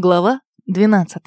Глава 12.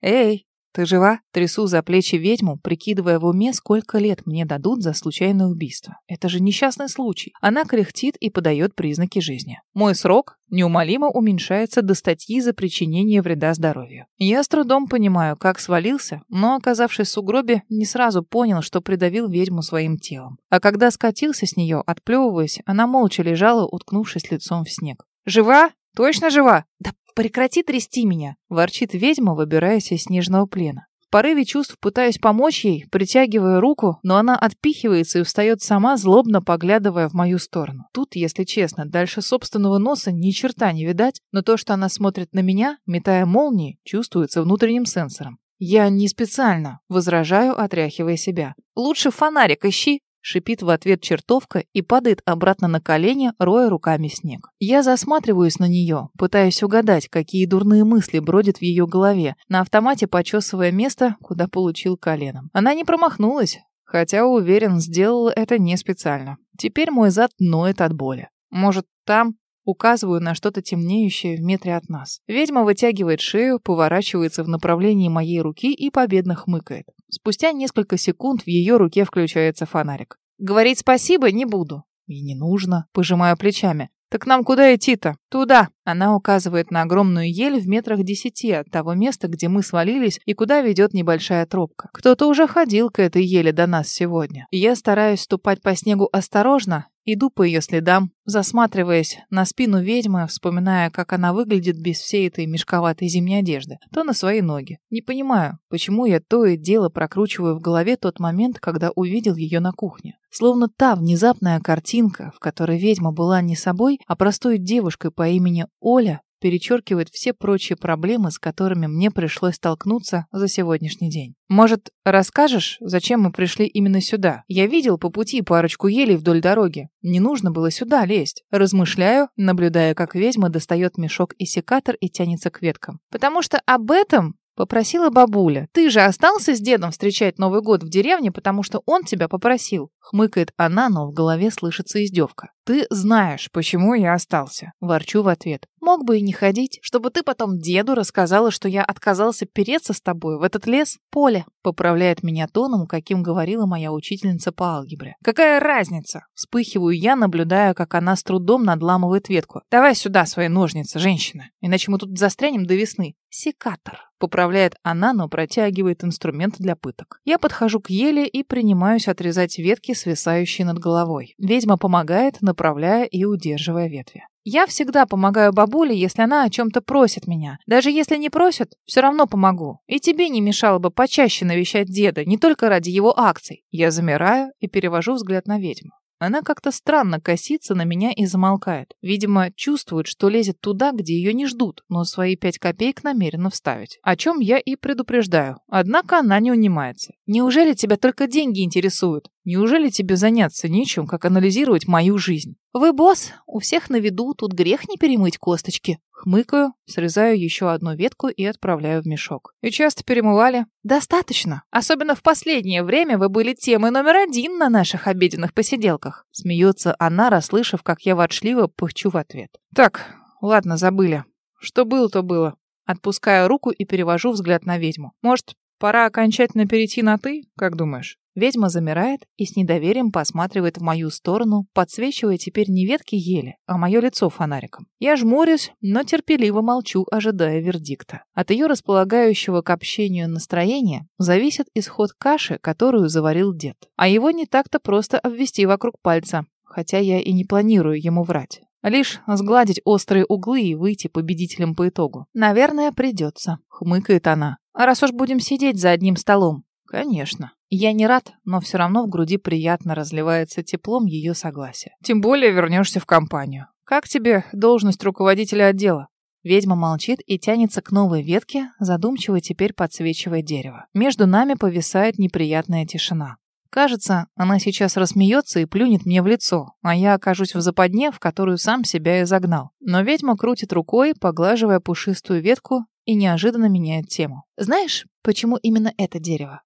Эй, ты жива? Трясу за плечи ведьму, прикидывая в уме, сколько лет мне дадут за случайное убийство. Это же несчастный случай. Она кряхтит и подает признаки жизни. Мой срок неумолимо уменьшается до статьи за причинение вреда здоровью. Я с трудом понимаю, как свалился, но, оказавшись в сугробе, не сразу понял, что придавил ведьму своим телом. А когда скатился с нее, отплевываясь, она молча лежала, уткнувшись лицом в снег. «Жива?» Точно жива? Да прекрати трясти меня, ворчит ведьма, выбираясь из снежного плена. В порыве чувств пытаюсь помочь ей, притягивая руку, но она отпихивается и встает сама, злобно поглядывая в мою сторону. Тут, если честно, дальше собственного носа ни черта не видать, но то, что она смотрит на меня, метая молнии, чувствуется внутренним сенсором. Я не специально, возражаю, отряхивая себя. Лучше фонарик ищи, шипит в ответ чертовка и падает обратно на колени, роя руками снег. Я засматриваюсь на нее, пытаясь угадать, какие дурные мысли бродят в ее голове, на автомате почесывая место, куда получил коленом. Она не промахнулась, хотя, уверен, сделала это не специально. Теперь мой зад ноет от боли. Может, там Указываю на что-то темнеющее в метре от нас. Ведьма вытягивает шею, поворачивается в направлении моей руки и победно хмыкает. Спустя несколько секунд в ее руке включается фонарик. Говорить спасибо не буду. И не нужно. Пожимаю плечами. «Так нам куда идти-то?» «Туда!» Она указывает на огромную ель в метрах десяти от того места, где мы свалились и куда ведет небольшая тропка. Кто-то уже ходил к этой еле до нас сегодня. Я стараюсь ступать по снегу осторожно, Иду по ее следам, засматриваясь на спину ведьмы, вспоминая, как она выглядит без всей этой мешковатой зимней одежды, то на свои ноги. Не понимаю, почему я то и дело прокручиваю в голове тот момент, когда увидел ее на кухне. Словно та внезапная картинка, в которой ведьма была не собой, а простой девушкой по имени Оля, перечеркивает все прочие проблемы, с которыми мне пришлось столкнуться за сегодняшний день. Может, расскажешь, зачем мы пришли именно сюда? Я видел по пути парочку елей вдоль дороги. Не нужно было сюда лезть. Размышляю, наблюдая, как ведьма достает мешок и секатор и тянется к веткам. Потому что об этом Попросила бабуля. Ты же остался с дедом встречать Новый год в деревне, потому что он тебя попросил. Хмыкает она, но в голове слышится издевка. Ты знаешь, почему я остался. Ворчу в ответ. Мог бы и не ходить, чтобы ты потом деду рассказала, что я отказался переться с тобой в этот лес. Поле. Поправляет меня тоном, каким говорила моя учительница по алгебре. Какая разница? Вспыхиваю я, наблюдая, как она с трудом надламывает ветку. Давай сюда свои ножницы, женщина. Иначе мы тут застрянем до весны. Секатор. Поправляет она, но протягивает инструмент для пыток. Я подхожу к еле и принимаюсь отрезать ветки, свисающие над головой. Ведьма помогает, направляя и удерживая ветви. Я всегда помогаю бабуле, если она о чем-то просит меня. Даже если не просит, все равно помогу. И тебе не мешало бы почаще навещать деда, не только ради его акций. Я замираю и перевожу взгляд на ведьму. Она как-то странно косится на меня и замолкает. Видимо, чувствует, что лезет туда, где ее не ждут, но свои пять копеек намерена вставить. О чем я и предупреждаю. Однако она не унимается. «Неужели тебя только деньги интересуют? Неужели тебе заняться нечем, как анализировать мою жизнь? Вы босс, у всех на виду, тут грех не перемыть косточки. Хмыкаю, срезаю еще одну ветку и отправляю в мешок. И часто перемывали? Достаточно. Особенно в последнее время вы были темой номер один на наших обеденных посиделках. Смеется она, расслышав, как я ворчливо пыхчу в ответ. Так, ладно, забыли. Что было, то было. Отпускаю руку и перевожу взгляд на ведьму. Может, пора окончательно перейти на «ты», как думаешь? Ведьма замирает и с недоверием посматривает в мою сторону, подсвечивая теперь не ветки ели, а мое лицо фонариком. Я жмурюсь, но терпеливо молчу, ожидая вердикта. От ее располагающего к общению настроения зависит исход каши, которую заварил дед. А его не так-то просто обвести вокруг пальца, хотя я и не планирую ему врать. Лишь сгладить острые углы и выйти победителем по итогу. «Наверное, придется», — хмыкает она. «А раз уж будем сидеть за одним столом». «Конечно». Я не рад, но все равно в груди приятно разливается теплом ее согласия. Тем более вернешься в компанию. Как тебе должность руководителя отдела? Ведьма молчит и тянется к новой ветке, задумчиво теперь подсвечивая дерево. Между нами повисает неприятная тишина. Кажется, она сейчас рассмеется и плюнет мне в лицо, а я окажусь в западне, в которую сам себя и загнал. Но ведьма крутит рукой, поглаживая пушистую ветку, и неожиданно меняет тему. Знаешь, почему именно это дерево?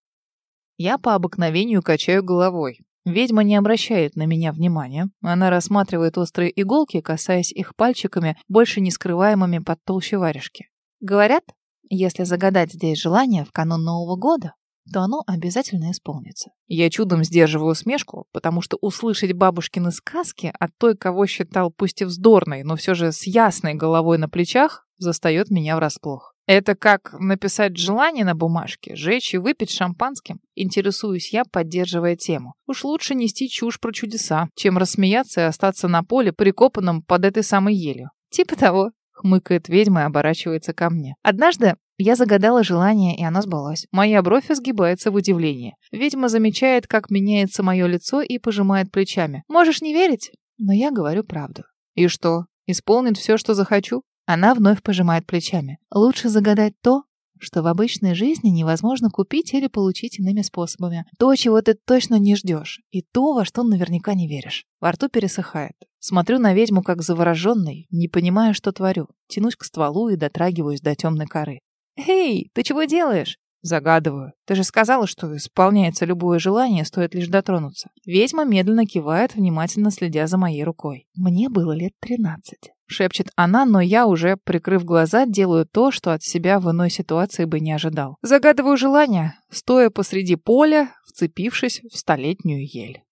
Я по обыкновению качаю головой. Ведьма не обращает на меня внимания. Она рассматривает острые иголки, касаясь их пальчиками, больше не скрываемыми под толще варежки. Говорят, если загадать здесь желание в канун Нового года, то оно обязательно исполнится. Я чудом сдерживаю смешку, потому что услышать бабушкины сказки от той, кого считал пусть и вздорной, но все же с ясной головой на плечах, застает меня врасплох. Это как написать желание на бумажке, жечь и выпить шампанским? Интересуюсь я, поддерживая тему. Уж лучше нести чушь про чудеса, чем рассмеяться и остаться на поле, прикопанном под этой самой елью. Типа того, хмыкает ведьма и оборачивается ко мне. Однажды я загадала желание, и оно сбылось. Моя бровь изгибается в удивлении. Ведьма замечает, как меняется мое лицо и пожимает плечами. Можешь не верить, но я говорю правду. И что, исполнит все, что захочу? Она вновь пожимает плечами. Лучше загадать то, что в обычной жизни невозможно купить или получить иными способами. То, чего ты точно не ждешь, и то, во что наверняка не веришь. Во рту пересыхает. Смотрю на ведьму как завороженный, не понимая, что творю. Тянусь к стволу и дотрагиваюсь до темной коры. «Эй, ты чего делаешь?» Загадываю. Ты же сказала, что исполняется любое желание, стоит лишь дотронуться. Ведьма медленно кивает, внимательно следя за моей рукой. Мне было лет тринадцать. Шепчет она, но я уже, прикрыв глаза, делаю то, что от себя в иной ситуации бы не ожидал. Загадываю желание, стоя посреди поля, вцепившись в столетнюю ель.